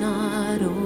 not open.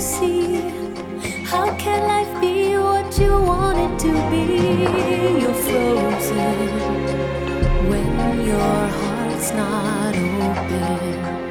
see. How can life be what you want it to be? You're frozen when your heart's not open.